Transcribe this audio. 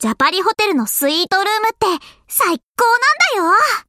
ジャパリホテルのスイートルームって最高なんだよ。